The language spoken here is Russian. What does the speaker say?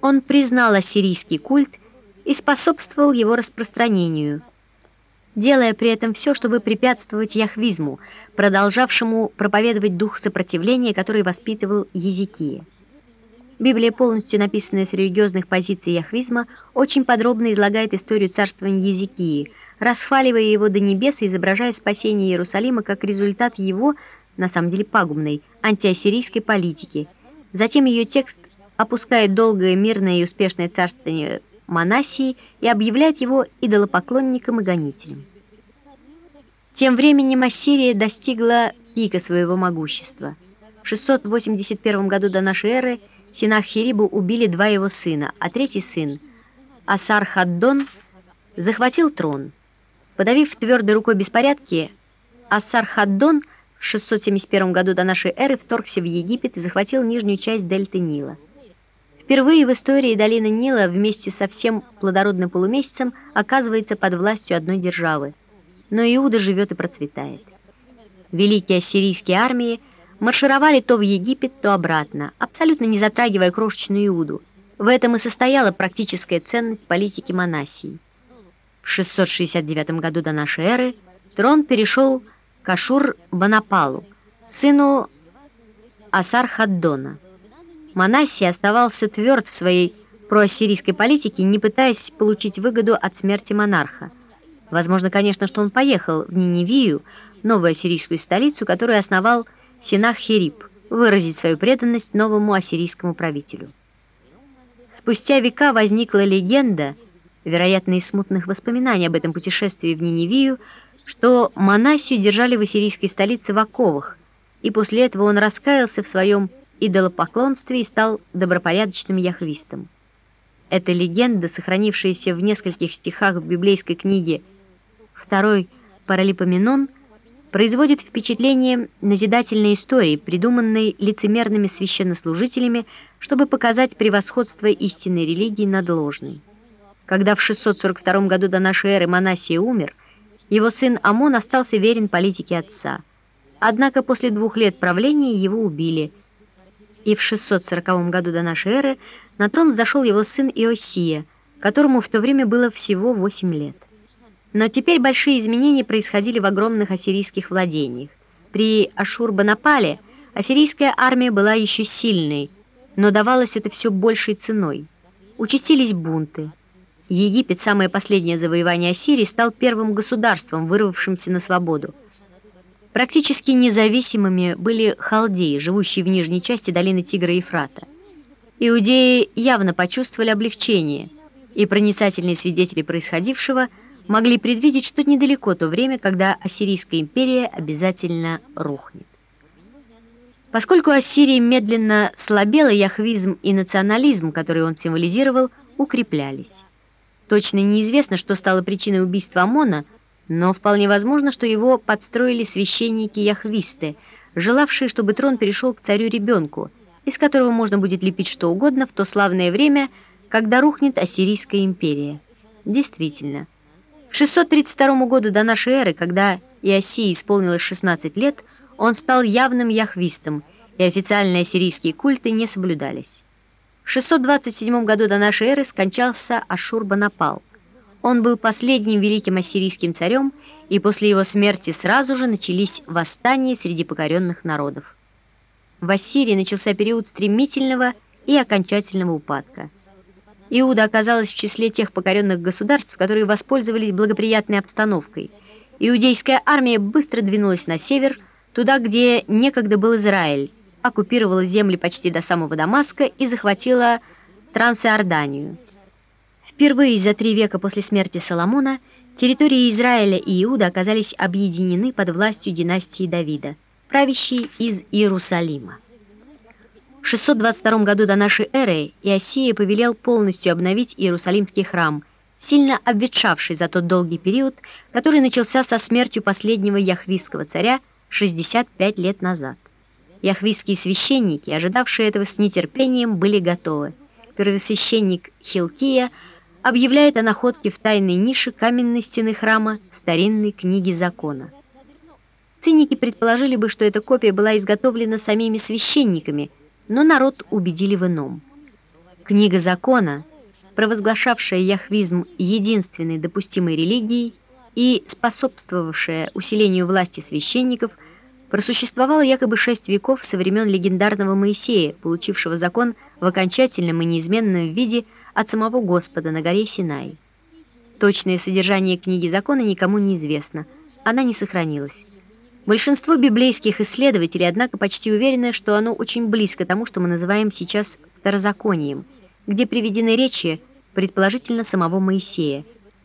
Он признал ассирийский культ и способствовал его распространению, делая при этом все, чтобы препятствовать яхвизму, продолжавшему проповедовать дух сопротивления, который воспитывал Езекия. Библия, полностью написанная с религиозных позиций яхвизма, очень подробно излагает историю царствования Езекии, расхваливая его до небес и изображая спасение Иерусалима как результат его, на самом деле пагубной, антиассирийской политики. Затем ее текст опускает долгое, мирное и успешное царствование Манасии и объявляет его идолопоклонником и гонителем. Тем временем Ассирия достигла пика своего могущества. В 681 году до нашей эры Синахирибу убили два его сына, а третий сын, Асар-Хаддон, захватил трон. Подавив твердой рукой беспорядки, Асар-Хаддон в 671 году до нашей эры вторгся в Египет и захватил нижнюю часть дельты Нила. Впервые в истории долины Нила вместе со всем плодородным полумесяцем оказывается под властью одной державы. Но Иуда живет и процветает. Великие ассирийские армии – маршировали то в Египет, то обратно, абсолютно не затрагивая крошечную Иуду. В этом и состояла практическая ценность политики Манасии. В 669 году до нашей эры трон перешел к Ашур-Банапалу, сыну Асар-Хаддона. Манасий оставался тверд в своей проассирийской политике, не пытаясь получить выгоду от смерти монарха. Возможно, конечно, что он поехал в Ниневию, новую ассирийскую столицу, которую основал Синах-Хериб выразить свою преданность новому ассирийскому правителю. Спустя века возникла легенда, вероятно, из смутных воспоминаний об этом путешествии в Ниневию, что Манасию держали в ассирийской столице в оковах, и после этого он раскаялся в своем идолопоклонстве и стал добропорядочным яхвистом. Эта легенда, сохранившаяся в нескольких стихах в библейской книге «Второй Паралипоменон», производит впечатление назидательной истории, придуманной лицемерными священнослужителями, чтобы показать превосходство истинной религии над ложной. Когда в 642 году до нашей эры Манасия умер, его сын Амон остался верен политике отца. Однако после двух лет правления его убили, и в 640 году до нашей эры на трон взошел его сын Иосия, которому в то время было всего 8 лет. Но теперь большие изменения происходили в огромных ассирийских владениях. При Ашурбанапале ассирийская армия была еще сильной, но давалось это все большей ценой. Участились бунты. Египет, самое последнее завоевание Ассирии, стал первым государством, вырвавшимся на свободу. Практически независимыми были халдеи, живущие в нижней части долины Тигра и Ефрата. Иудеи явно почувствовали облегчение, и проницательные свидетели происходившего – могли предвидеть, что недалеко то время, когда Ассирийская империя обязательно рухнет. Поскольку Ассирия медленно слабела, яхвизм и национализм, который он символизировал, укреплялись. Точно неизвестно, что стало причиной убийства Амона, но вполне возможно, что его подстроили священники-яхвисты, желавшие, чтобы трон перешел к царю-ребенку, из которого можно будет лепить что угодно в то славное время, когда рухнет Ассирийская империя. Действительно, 632 году до нашей эры, когда Иосии исполнилось 16 лет, он стал явным яхвистом, и официальные ассирийские культы не соблюдались. В 627 году до нашей эры скончался Ашурбанапал. Он был последним великим ассирийским царем, и после его смерти сразу же начались восстания среди покоренных народов. В Ассирии начался период стремительного и окончательного упадка. Иуда оказалась в числе тех покоренных государств, которые воспользовались благоприятной обстановкой. Иудейская армия быстро двинулась на север, туда, где некогда был Израиль, оккупировала земли почти до самого Дамаска и захватила Трансиорданию. Впервые за три века после смерти Соломона территории Израиля и Иуда оказались объединены под властью династии Давида, правящей из Иерусалима. В 622 году до нашей эры Иосия повелел полностью обновить Иерусалимский храм, сильно обветшавший за тот долгий период, который начался со смертью последнего яхвистского царя 65 лет назад. Яхвистские священники, ожидавшие этого с нетерпением, были готовы. Первосвященник Хилкия объявляет о находке в тайной нише каменной стены храма старинной книги закона. Циники предположили бы, что эта копия была изготовлена самими священниками – но народ убедили в ином. Книга закона, провозглашавшая яхвизм единственной допустимой религией и способствовавшая усилению власти священников, просуществовала якобы шесть веков со времен легендарного Моисея, получившего закон в окончательном и неизменном виде от самого Господа на горе Синай. Точное содержание книги закона никому не известно, она не сохранилась. Большинство библейских исследователей, однако, почти уверены, что оно очень близко тому, что мы называем сейчас второзаконием, где приведены речи, предположительно, самого Моисея –